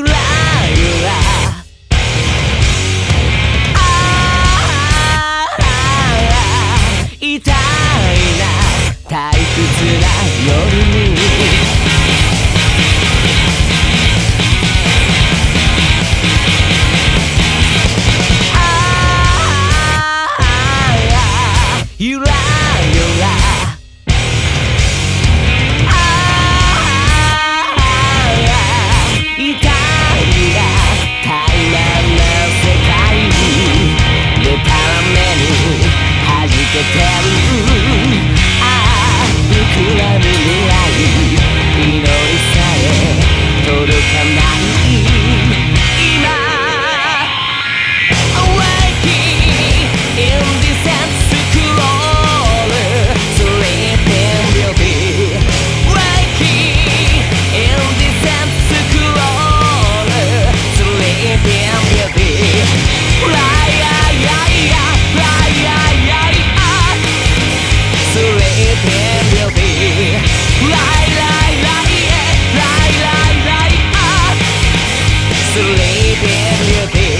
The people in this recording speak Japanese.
ゆらああ痛いな。退屈な夜に。ああ膨らむ未来 sleeping beauty